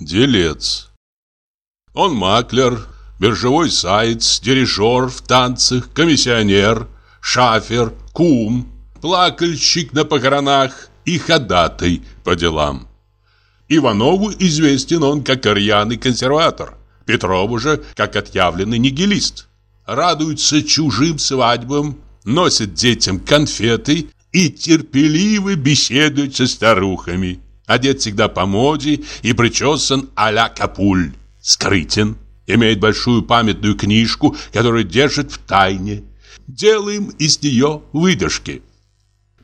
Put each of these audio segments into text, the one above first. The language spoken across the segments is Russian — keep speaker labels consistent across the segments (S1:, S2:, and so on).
S1: Делец. Он маклер, биржевой заяц, дирижер в танцах, комиссионер, шафер, кум, плакальщик на похоронах и ходатай по делам. Иванову известен он как рьяный консерватор, Петрову же как отъявленный нигилист. Радуется чужим свадьбам, носит детям конфеты и терпеливо беседует со старухами. Одет всегда по моде и причесан а-ля Капуль. Скрытен, имеет большую памятную книжку, которую держит в тайне. Делаем из нее выдержки.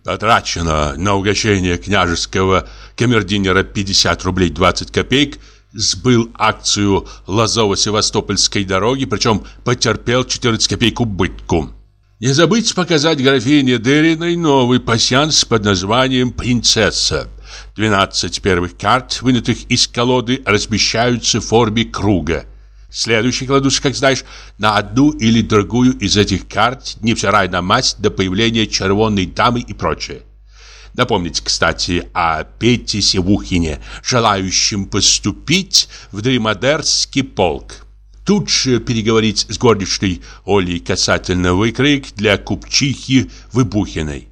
S1: Потрачено на угощение княжеского камердинера 50 рублей 20 копеек, сбыл акцию Лазово-Севастопольской дороги, причем потерпел 14 копеек убытку. Не забыть показать графине Дериной новый пасьянс под названием «Принцесса». 12 первых карт, вынутых из колоды, размещаются в форме круга. Следующий кладутся, как знаешь, на одну или другую из этих карт, невзирая на мать до появления червонной дамы и прочее. Напомнить, кстати, о Пете Севухине, желающем поступить в Дремадерский полк. Тут же переговорить с горничной Олей касательно выкроек для купчихи Выбухиной.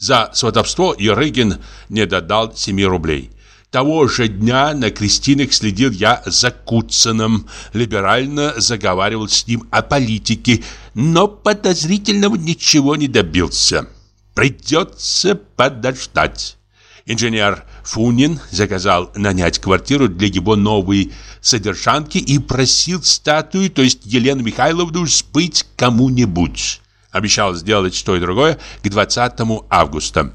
S1: За сватовство Ерыгин не додал 7 рублей. Того же дня на крестинах следил я за Куциным, либерально заговаривал с ним о политике, но подозрительного ничего не добился. Придется подождать. Инженер Фунин заказал нанять квартиру для его новой содержанки и просил статую, то есть Елену Михайловну, сбыть кому-нибудь. Обещал сделать то и другое к 20 августа.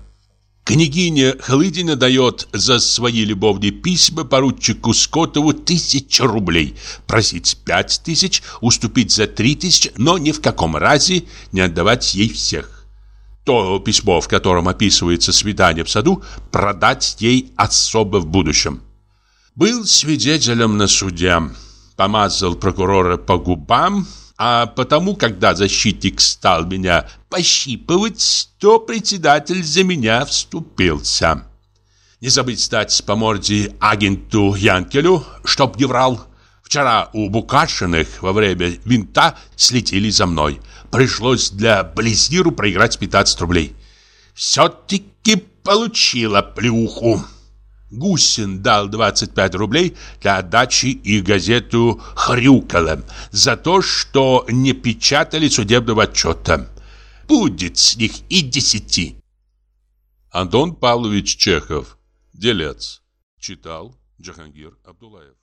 S1: Княгиня Хлыдина дает за свои любовные письма поручику Скотову тысячу рублей. Просить пять тысяч, уступить за три тысячи, но ни в каком разе не отдавать ей всех. То письмо, в котором описывается свидание в саду, продать ей особо в будущем. Был свидетелем на суде. Помазал прокурора по губам, а потому, когда защитник стал меня пощипывать, то председатель за меня вступился. Не забыть стать по морде агенту Янкелю, чтоб не врал. Вчера у Букашиных во время винта слетели за мной. Пришлось для Близиру проиграть 15 рублей. Все-таки получила плюху. Гусин дал 25 рублей для отдачи и газету «Хрюкало» за то, что не печатали судебного отчета. Будет с них и десяти.
S2: Антон Павлович Чехов. Делец. Читал Джахангир Абдулаев.